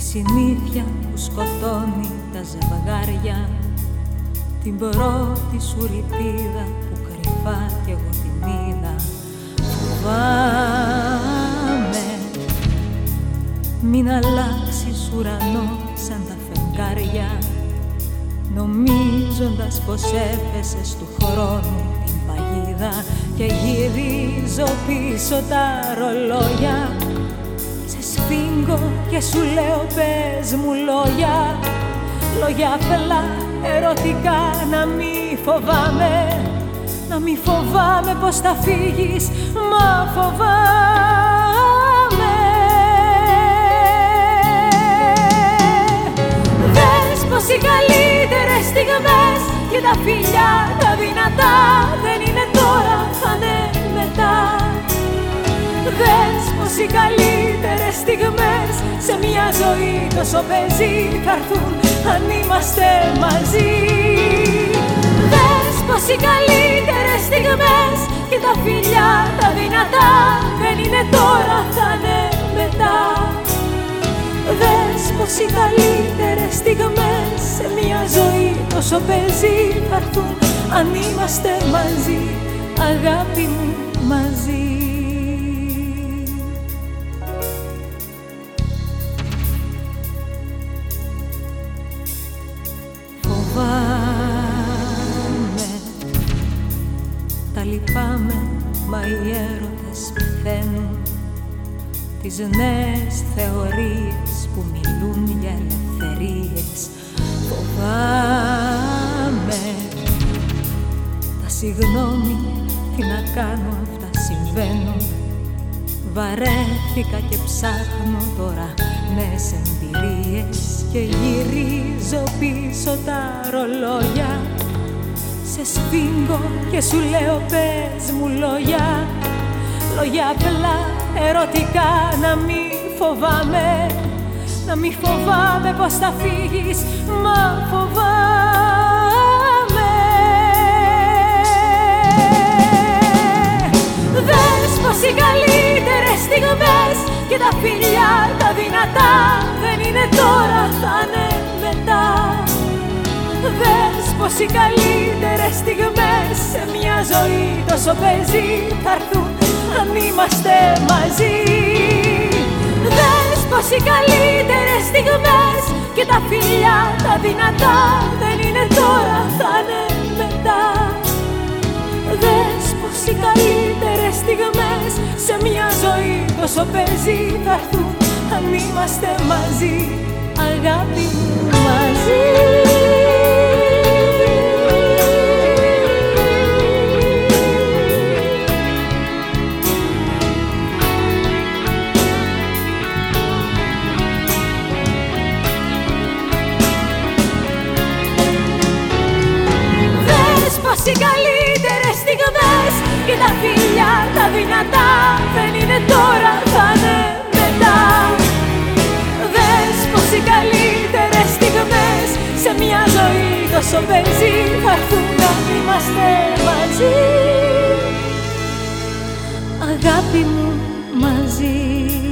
Τη συνήθεια που σκοτώνει τα ζευγάρια. Την πρώτη σου ρητίδα που κρυφά κι εγώ την είδα. Φοβάμαι. Μην αλλάξεις ουρανό σαν τα φεγγάρια Νομίζοντας πως έπεσες του χρόνου την παγίδα. Και γυρίζω πίσω τα ρολόγια σφίγγω και σου λέω πες μου λόγια Λόγια απλά ερωτικά να μη φοβάμαι Να μη φοβάμαι πως θα φύγεις μα φοβάμαι Δες πως οι καλύτερες στιγμές και τα φιλιά τα δυνατά δεν είναι τώρα θα είναι μετά. Δες πως οι καλύτερες στιγμές. Σε μια ζωή τόσο παίζει θα έρθουν αν είμαστε μαζί. Δες πως οι καλύτερες στιγμές και τα φιλιά τα δυνατά δεν είναι τώρα θα είναι μετά. Δες πως οι καλύτερες στιγμές σε μια ζωή τόσο παίζει θα έρθουν αν είμαστε μαζί αγάπη μου μαζί Τις νέες θεωρίες που μιλούν για ελευθερίες. Φοβάμαι Τα συγγνώμη τι να κάνω αυτά συμβαίνουν. Βαρέθηκα και ψάχνω τώρα νέες εμπειρίες Και γυρίζω πίσω τα ρολόγια. Σε σφίγγω και σου λέω πες μου λόγια Λόγια απλά ερωτικά να μη φοβάμαι Να μη φοβάμαι πως θα φύγεις μα φοβάμαι. Δες πως οι καλύτερες στιγμές και τα φιλιά τα δυνατά Δεν είναι τώρα θα είναι μετά. Δες πως οι καλύτερες στιγμές σε μια ζωή τόσο παίζει θα έρθουν αν είμαστε μαζί. Δες πως οι καλύτερες στιγμές και τα φιλιά τα δυνατά δεν είναι τώρα θα είναι μετά. Δες πως οι καλύτερες στιγμές σε μια ζωή τόσο παίζει θα έρθουν αν είμαστε μαζί αγάπη μου μαζί οι καλύτερες στιγμές. Και τα φίλια τα δυνατά δεν είναι τώρα θα είναι μετά. Δες πως οι καλύτερες στιγμές σε μια ζωή τόσο παίζει θα έρθουν να είμαστε μαζί. Αγάπη μου μαζί